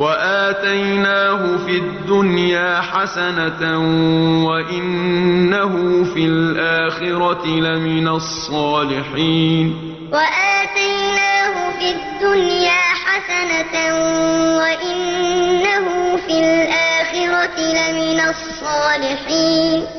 وَآتَيْنَاهُ فِي الدُّنْيَا حَسَنَةً وَإِنَّهُ فِي الْآخِرَةِ لَمِنَ الصَّالِحِينَ. وَآتَيْنَاهُ فِي الدُّنْيَا حَسَنَةً وَإِنَّهُ فِي الْآخِرَةِ لَمِنَ الصَّالِحِينَ.